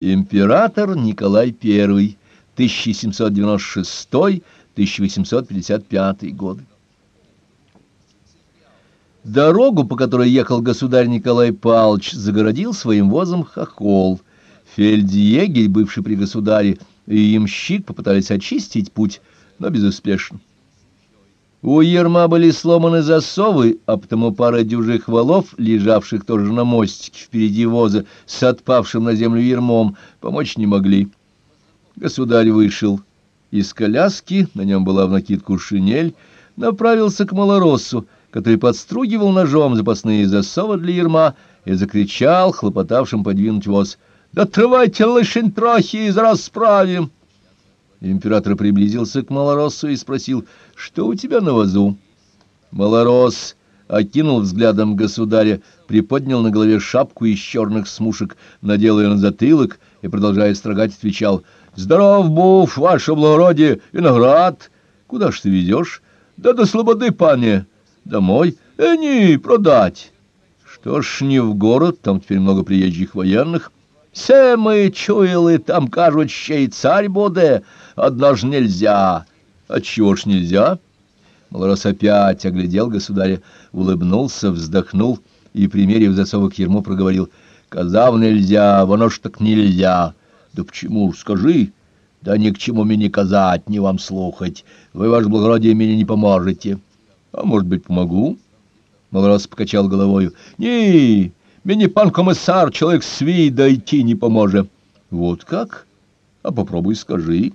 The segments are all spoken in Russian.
Император Николай I, 1796-1855 годы. Дорогу, по которой ехал государь Николай Павлович, загородил своим возом хохол. Фельдъегерь, бывший при государе, и ямщик попытались очистить путь, но безуспешно. У ерма были сломаны засовы, а потому пара дюжих валов, лежавших тоже на мостике впереди воза, с отпавшим на землю ермом, помочь не могли. Государь вышел из коляски, на нем была в накидку шинель, направился к малороссу, который подстругивал ножом запасные засовы для ерма и закричал, хлопотавшим подвинуть воз, «Да отрывайте лошадь трохи и расправим!» Император приблизился к Малороссу и спросил, что у тебя на вазу? Малорос окинул взглядом государя, приподнял на голове шапку из черных смушек, надел ее на затылок и, продолжая строгать, отвечал, «Здоров, буф, ваше благородие, виноград! Куда ж ты ведешь? Да до слободы, пане! Домой? Э, не, продать!» «Что ж, не в город, там теперь много приезжих военных». Все мы чуяли, там, кажуть, ще и царь буде, однажды нельзя. Отчего ж нельзя? Малорос опять оглядел государя, улыбнулся, вздохнул и, примерив засовок ерму, проговорил. Казав нельзя, воно ж так нельзя. Да почему, скажи. Да ни к чему мне не казать, ни вам слухать. Вы, ваше благородие, мне не поможете. А может быть, помогу? Малорос покачал головою. Не, мне пан комиссар, человек свій, дойти не поможет. Вот как? А попробуй скажи.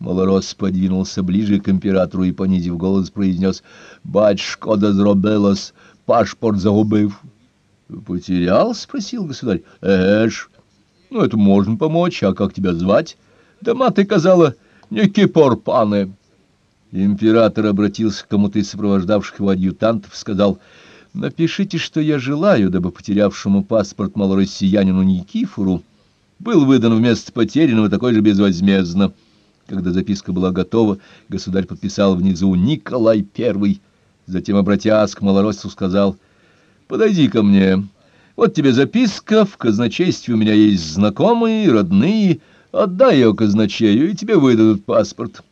Малорос подвинулся ближе к императору и, понизив голос, произнес «Батюшко, да зробилось, пашпорт загубив». «Потерял?» — спросил государь. «Эш, ну это можно помочь, а как тебя звать?» «Да маты казала, не кипор, пане». Император обратился к кому-то из сопровождавших его адъютантов, сказал «Напишите, что я желаю, дабы потерявшему паспорт малороссиянину Никифору был выдан вместо потерянного такой же безвозмездно». Когда записка была готова, государь подписал внизу «Николай I». Затем, обратясь к малороссу, сказал «Подойди ко мне. Вот тебе записка, в казначействе у меня есть знакомые, родные. Отдай ее казначею, и тебе выдадут паспорт».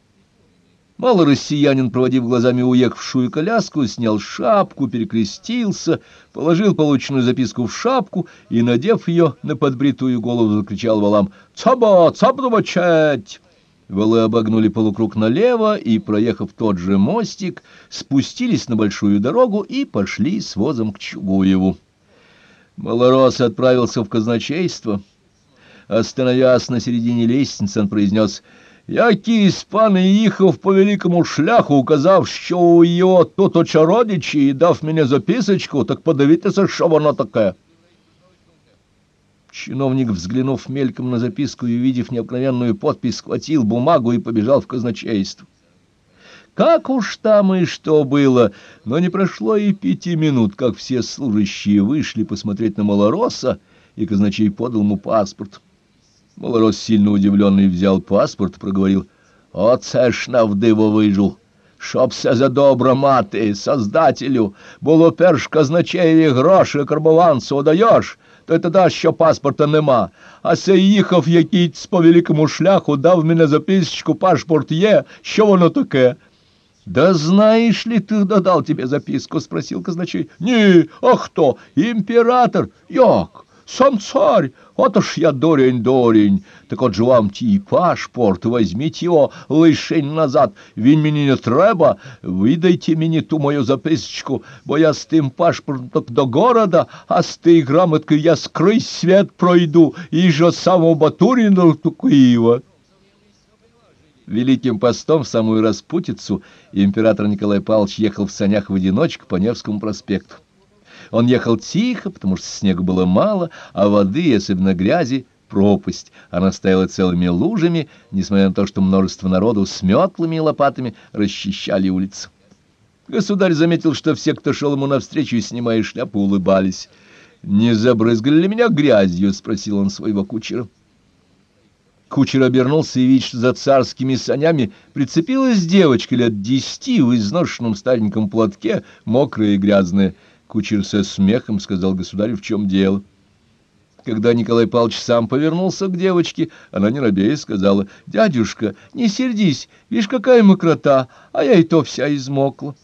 Малороссиянин, проводив глазами уехавшую коляску, снял шапку, перекрестился, положил полученную записку в шапку и, надев ее на подбритую голову, закричал валам «Цаба! Цабдувачать!» Валы обогнули полукруг налево и, проехав тот же мостик, спустились на большую дорогу и пошли с возом к Чугуеву. Малорос отправился в казначейство. Остановясь на середине лестницы, он произнес «Який з пан їхав по великому шляху, указав, що у його тут чародичі, і дав мені записочку, так подивіться, що воно таке». Чиновник, взглянув мельком на записку и, увидев необыкновенную подпись, схватил бумагу и побежал в казначейство. Как уж там и что было, но не прошло и пяти минут, как все служащие вышли посмотреть на Малороса, и казначей подал ему паспорт. Малорос, сильно удивленный, взял паспорт и проговорил, «Оце ж навдиво вижу, щоб все за добро мати, создателю, було перш казначеєві гроші карбованцу даєш, то тоді що паспорта нема. А сей їхав якийсь по великому шляху, дав мене записочку, паспорт є, що воно таке? Да знаешь ли ты, додал тебе записку, спросил казначей. Не, а кто? Император? Як? Сам царь? Ото ж я дурень, дурень. Так от же вам ті пашпорт, возьмите його лишень назад. Він мені не треба. Видайте мені ту мою записочку, бо я з тим пашпортом до города, а з тією грамоткою я скрізь світ пройду, і же самого Батурина до Києва. Великим постом в самую распутицу император Николай Павлович ехал в санях в одиночку по Невскому проспекту. Он ехал тихо, потому что снега было мало, а воды, особенно грязи, пропасть. Она стояла целыми лужами, несмотря на то, что множество народу с метлами и лопатами расчищали улицу. Государь заметил, что все, кто шел ему навстречу, снимая шляпу, улыбались. «Не забрызгали ли меня грязью?» — спросил он своего кучера. Кучер обернулся и видит, что за царскими санями прицепилась девочка лет десяти в изношенном стареньком платке, мокрая и грязная. Кучер со смехом сказал государю, в чем дело. Когда Николай Павлович сам повернулся к девочке, она не робея сказала, «Дядюшка, не сердись, видишь, какая мокрота, а я и то вся измокла».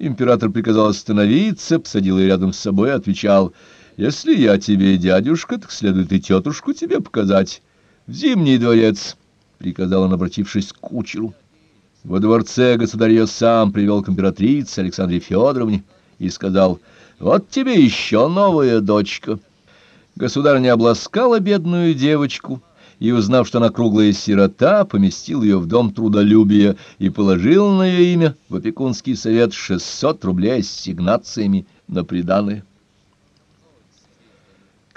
Император приказал остановиться, посадил ее рядом с собой и отвечал, «Если я тебе дядюшка, так следует и тетушку тебе показать. В Зимний дворец», — приказал он, обратившись к кучеру. Во дворце государь ее сам привел к императрице Александре Федоровне и сказал, «Вот тебе еще новая дочка». Государь не обласкала бедную девочку и, узнав, что она круглая сирота, поместил ее в дом трудолюбия и положил на ее имя в опекунский совет 600 рублей с сигнациями на приданое.